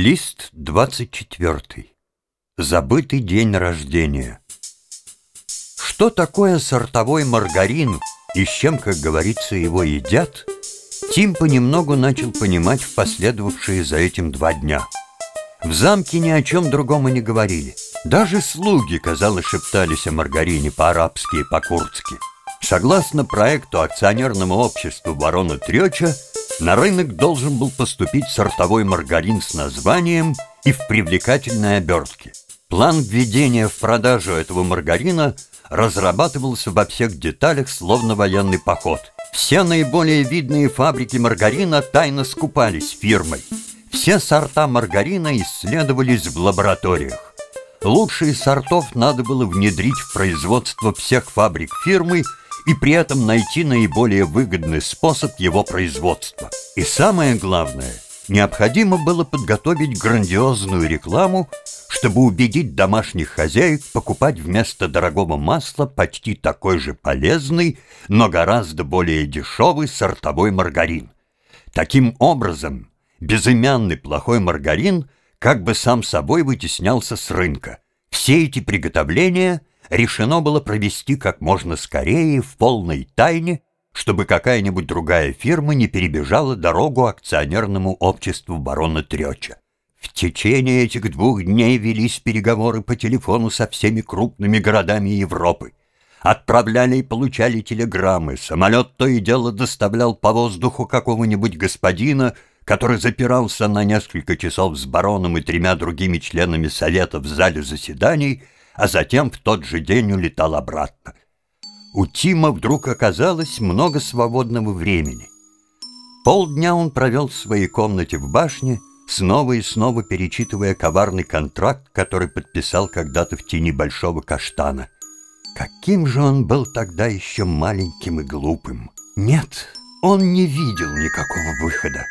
Лист 24. Забытый день рождения. Что такое сортовой маргарин и с чем, как говорится, его едят, Тим понемногу начал понимать в последовавшие за этим два дня. В замке ни о чем другом и не говорили. Даже слуги, казалось, шептались о маргарине по-арабски и по-курдски. Согласно проекту акционерному обществу барона Трёча, на рынок должен был поступить сортовой маргарин с названием и в привлекательной обертке. План введения в продажу этого маргарина разрабатывался во всех деталях, словно военный поход. Все наиболее видные фабрики маргарина тайно скупались фирмой. Все сорта маргарина исследовались в лабораториях. Лучшие сортов надо было внедрить в производство всех фабрик фирмы и при этом найти наиболее выгодный способ его производства. И самое главное, необходимо было подготовить грандиозную рекламу, чтобы убедить домашних хозяек покупать вместо дорогого масла почти такой же полезный, но гораздо более дешевый сортовой маргарин. Таким образом, безымянный плохой маргарин как бы сам собой вытеснялся с рынка. Все эти приготовления решено было провести как можно скорее в полной тайне, чтобы какая-нибудь другая фирма не перебежала дорогу акционерному обществу барона Трёча. В течение этих двух дней велись переговоры по телефону со всеми крупными городами Европы. Отправляли и получали телеграммы, самолет то и дело доставлял по воздуху какого-нибудь господина, который запирался на несколько часов с бароном и тремя другими членами совета в зале заседаний — а затем в тот же день улетал обратно. У Тима вдруг оказалось много свободного времени. Полдня он провел в своей комнате в башне, снова и снова перечитывая коварный контракт, который подписал когда-то в тени большого каштана. Каким же он был тогда еще маленьким и глупым. Нет, он не видел никакого выхода,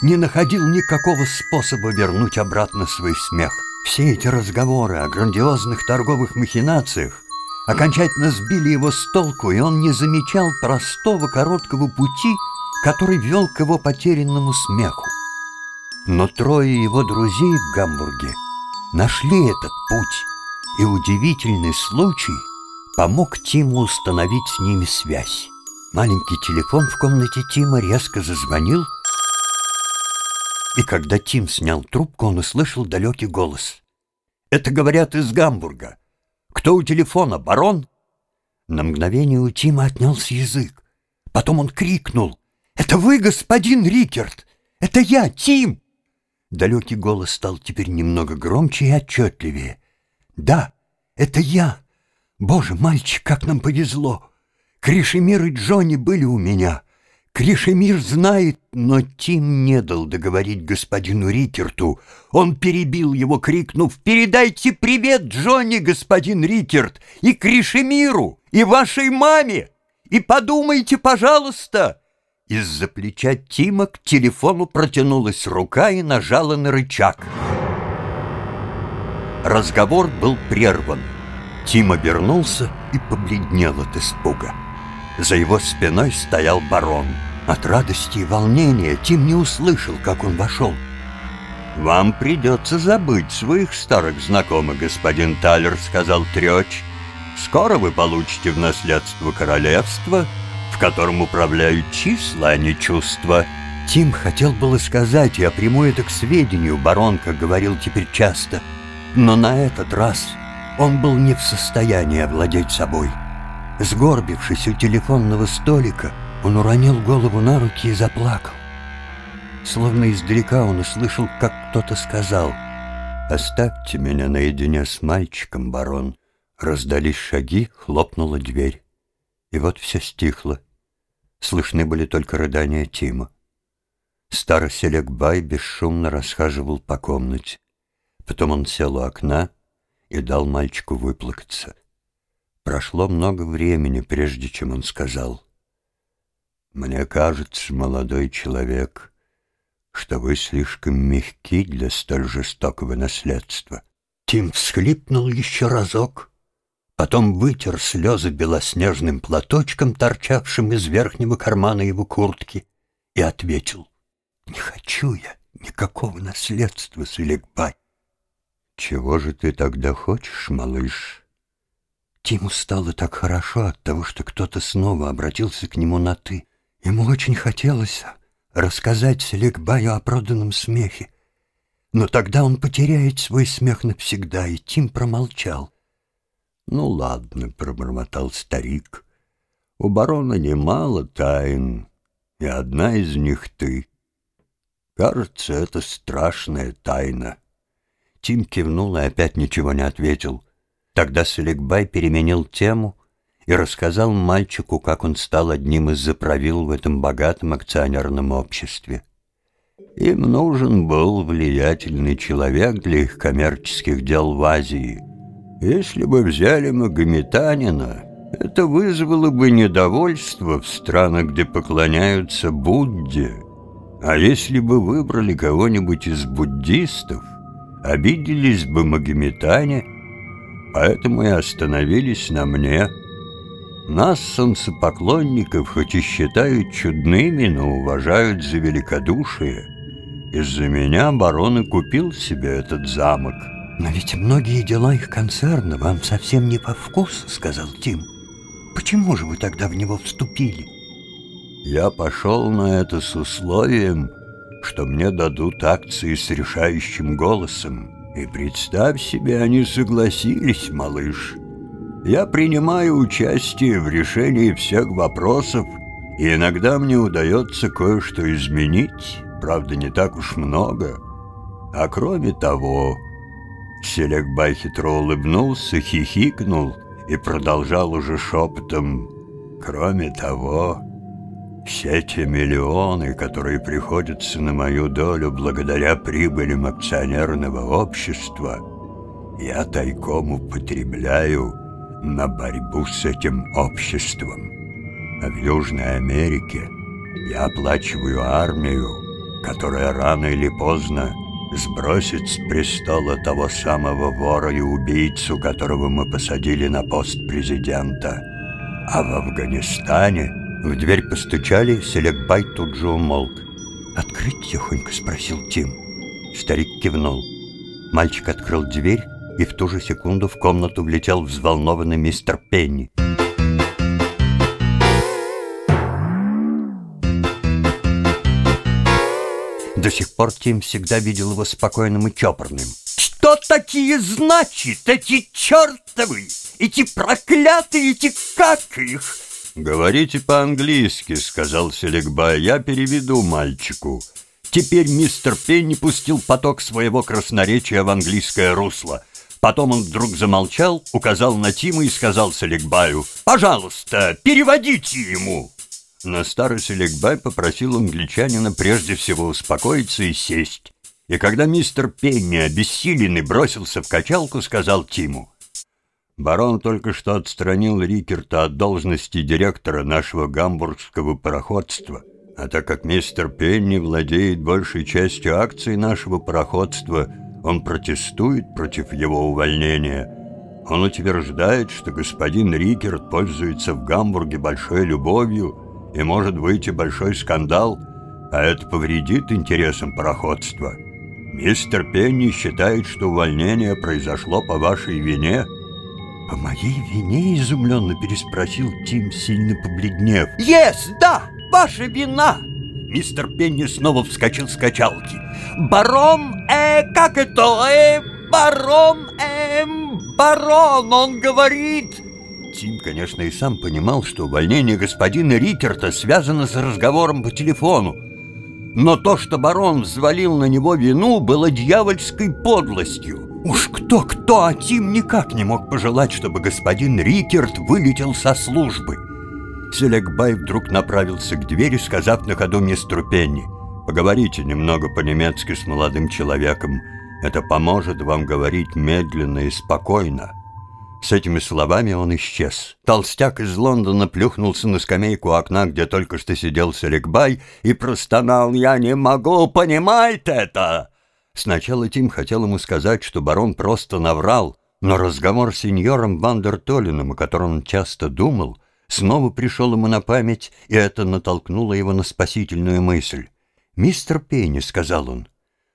не находил никакого способа вернуть обратно свой смех. Все эти разговоры о грандиозных торговых махинациях окончательно сбили его с толку, и он не замечал простого короткого пути, который вел к его потерянному смеху. Но трое его друзей в Гамбурге нашли этот путь, и удивительный случай помог Тиму установить с ними связь. Маленький телефон в комнате Тима резко зазвонил, и когда Тим снял трубку, он услышал далекий голос. «Это, говорят, из Гамбурга. Кто у телефона, барон?» На мгновение у Тима отнялся язык. Потом он крикнул. «Это вы, господин Рикерт! Это я, Тим!» Далекий голос стал теперь немного громче и отчетливее. «Да, это я! Боже, мальчик, как нам повезло! Кришемир и Джонни были у меня!» Кришемир знает, но Тим не дал договорить господину Рикерту. Он перебил его, крикнув «Передайте привет Джонни, господин Рикерт, и Кришемиру, и вашей маме, и подумайте, пожалуйста!» Из-за плеча Тима к телефону протянулась рука и нажала на рычаг. Разговор был прерван. Тим обернулся и побледнел от испуга. За его спиной стоял барон. От радости и волнения Тим не услышал, как он вошел. «Вам придется забыть своих старых знакомых, господин Талер», — сказал Трёч. «Скоро вы получите в наследство королевство, в котором управляют числа, а не чувства». Тим хотел было сказать, я приму это к сведению, барон, как говорил теперь часто. Но на этот раз он был не в состоянии овладеть собой. Сгорбившись у телефонного столика, он уронил голову на руки и заплакал. Словно издалека он услышал, как кто-то сказал «Оставьте меня наедине с мальчиком, барон». Раздались шаги, хлопнула дверь. И вот все стихло. Слышны были только рыдания Тима. Старый Селекбай бесшумно расхаживал по комнате. Потом он сел у окна и дал мальчику выплакаться. Прошло много времени, прежде чем он сказал. «Мне кажется, молодой человек, что вы слишком мягки для столь жестокого наследства». Тим всхлипнул еще разок, потом вытер слезы белоснежным платочком, торчавшим из верхнего кармана его куртки, и ответил. «Не хочу я, никакого наследства, Суликбай. Чего же ты тогда хочешь, малыш? Тиму стало так хорошо от того, что кто-то снова обратился к нему на «ты». Ему очень хотелось рассказать Селикбаю о проданном смехе. Но тогда он потеряет свой смех навсегда, и Тим промолчал. «Ну ладно», — пробормотал старик, — «у барона немало тайн, и одна из них ты. Кажется, это страшная тайна». Тим кивнул и опять ничего не ответил. Тогда Селикбай переменил тему и рассказал мальчику, как он стал одним из заправил в этом богатом акционерном обществе. Им нужен был влиятельный человек для их коммерческих дел в Азии. Если бы взяли Магометанина, это вызвало бы недовольство в странах, где поклоняются Будде. А если бы выбрали кого-нибудь из буддистов, обиделись бы магометане, поэтому и остановились на мне. Нас, солнцепоклонников, хоть и считают чудными, но уважают за великодушие. Из-за меня барон и купил себе этот замок. «Но ведь многие дела их концерна вам совсем не по вкусу», — сказал Тим. «Почему же вы тогда в него вступили?» Я пошел на это с условием, что мне дадут акции с решающим голосом. И представь себе, они согласились, малыш. Я принимаю участие в решении всех вопросов, и иногда мне удается кое-что изменить, правда, не так уж много. А кроме того, Селекбай хитро улыбнулся, хихикнул и продолжал уже шепотом. Кроме того, все те миллионы, которые приходятся на мою долю благодаря прибылям акционерного общества, я тайком употребляю на борьбу с этим обществом. А в Южной Америке я оплачиваю армию, которая рано или поздно сбросит с престола того самого вора и убийцу, которого мы посадили на пост президента. А в Афганистане – в дверь постучали, Селекбай тут же умолк. «Открыть тихонько?» — спросил Тим. Старик кивнул. Мальчик открыл дверь, и в ту же секунду в комнату влетел взволнованный мистер Пенни. До сих пор Тим всегда видел его спокойным и чопорным. «Что такие значит, эти чертовы, эти проклятые, эти как их?» «Говорите по-английски», — сказал Селегбай, — «я переведу мальчику». Теперь мистер Пенни пустил поток своего красноречия в английское русло. Потом он вдруг замолчал, указал на Тима и сказал Селегбаю, «Пожалуйста, переводите ему». Но старый Селегбай попросил англичанина прежде всего успокоиться и сесть. И когда мистер Пенни, обессиленный, бросился в качалку, сказал Тиму, Барон только что отстранил Рикерта от должности директора нашего гамбургского пароходства. А так как мистер Пенни владеет большей частью акций нашего пароходства, он протестует против его увольнения. Он утверждает, что господин Рикерт пользуется в Гамбурге большой любовью и может выйти большой скандал, а это повредит интересам пароходства. Мистер Пенни считает, что увольнение произошло по вашей вине – «По моей вине?» — изумленно переспросил Тим, сильно побледнев. «Ес, да, ваша вина!» Мистер Пенни снова вскочил с качалки. «Барон, э, как это, э, барон, э, барон, он говорит...» Тим, конечно, и сам понимал, что увольнение господина Рикерта связано с разговором по телефону. Но то, что барон взвалил на него вину, было дьявольской подлостью. Уж кто-кто, а Тим никак не мог пожелать, чтобы господин Рикерт вылетел со службы. Селекбай вдруг направился к двери, сказав на ходу мистеру Пенни, «Поговорите немного по-немецки с молодым человеком. Это поможет вам говорить медленно и спокойно». С этими словами он исчез. Толстяк из Лондона плюхнулся на скамейку окна, где только что сидел Селекбай, и простонал «Я не могу понимать это!» Сначала Тим хотел ему сказать, что барон просто наврал, но разговор с сеньором Вандертолином, о котором он часто думал, снова пришел ему на память, и это натолкнуло его на спасительную мысль. «Мистер Пенни», — сказал он,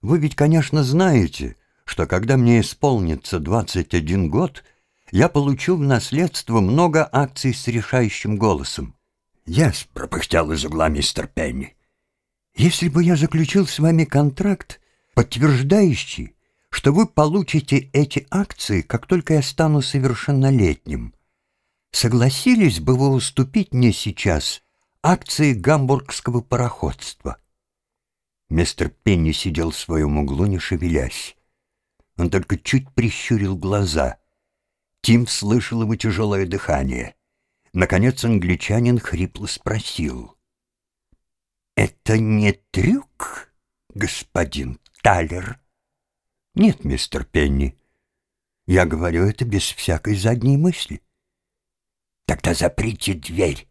Вы ведь, конечно, знаете, что когда мне исполнится 21 год, я получу в наследство много акций с решающим голосом. «Яс», — пропыхтел из угла мистер Пенни. «Если бы я заключил с вами контракт, подтверждающий, что вы получите эти акции, как только я стану совершеннолетним, согласились бы вы уступить мне сейчас акции гамбургского пароходства?» Мистер Пенни сидел в своем углу, не шевелясь. Он только чуть прищурил глаза. Тим слышал его тяжелое дыхание. Наконец англичанин хрипло спросил. «Это не трюк, господин Талер?» «Нет, мистер Пенни. Я говорю это без всякой задней мысли». «Тогда заприте дверь».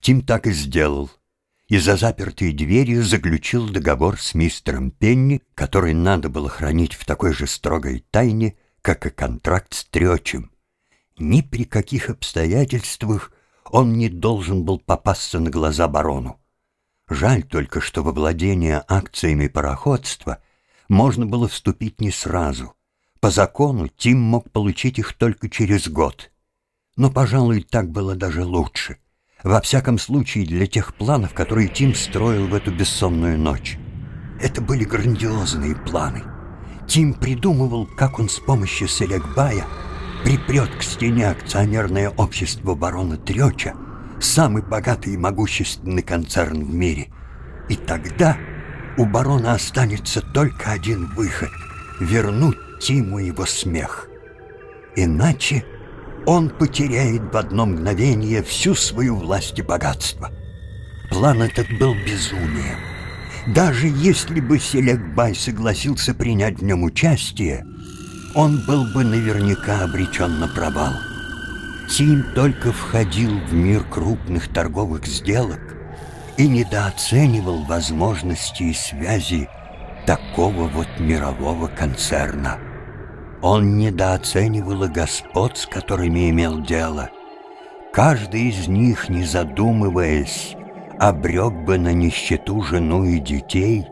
Тим так и сделал и за запертой дверью заключил договор с мистером Пенни, который надо было хранить в такой же строгой тайне, как и контракт с Тречем. Ни при каких обстоятельствах он не должен был попасться на глаза барону. Жаль только, что во владение акциями пароходства можно было вступить не сразу. По закону Тим мог получить их только через год. Но, пожалуй, так было даже лучше — во всяком случае, для тех планов, которые Тим строил в эту бессонную ночь. Это были грандиозные планы. Тим придумывал, как он с помощью Селегбая припрет к стене акционерное общество барона Треча, самый богатый и могущественный концерн в мире. И тогда у барона останется только один выход — вернуть Тиму его смех. Иначе он потеряет в одно мгновение всю свою власть и богатство. План этот был безумием. Даже если бы Селекбай согласился принять в нем участие, он был бы наверняка обречен на провал. Тим только входил в мир крупных торговых сделок и недооценивал возможности и связи такого вот мирового концерна. Он недооценивал и господ, с которыми имел дело. Каждый из них, не задумываясь, обрек бы на нищету жену и детей,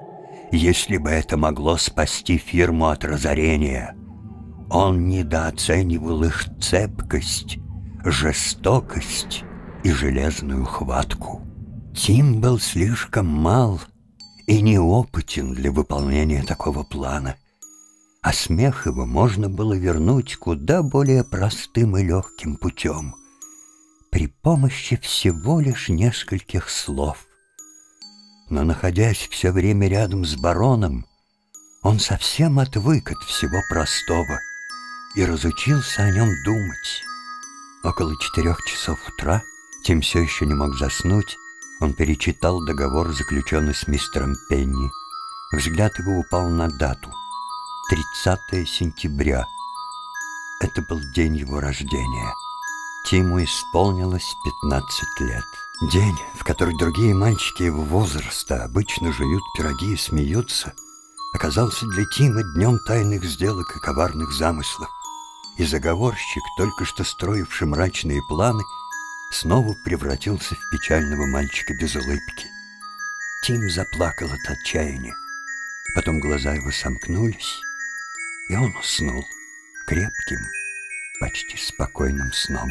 если бы это могло спасти фирму от разорения. Он недооценивал их цепкость, жестокость и железную хватку. Тим был слишком мал и неопытен для выполнения такого плана — а смех его можно было вернуть куда более простым и легким путем, при помощи всего лишь нескольких слов. Но, находясь все время рядом с бароном, он совсем отвык от всего простого и разучился о нем думать. Около четырех часов утра Тим все еще не мог заснуть, он перечитал договор, заключенный с мистером Пенни. Взгляд его упал на дату — 30 сентября. Это был день его рождения. Тиму исполнилось 15 лет. День, в который другие мальчики его возраста обычно жуют пироги и смеются, оказался для Тима днем тайных сделок и коварных замыслов. И заговорщик, только что строивший мрачные планы, снова превратился в печального мальчика без улыбки. Тим заплакал от отчаяния. Потом глаза его сомкнулись, и он уснул крепким, почти спокойным сном.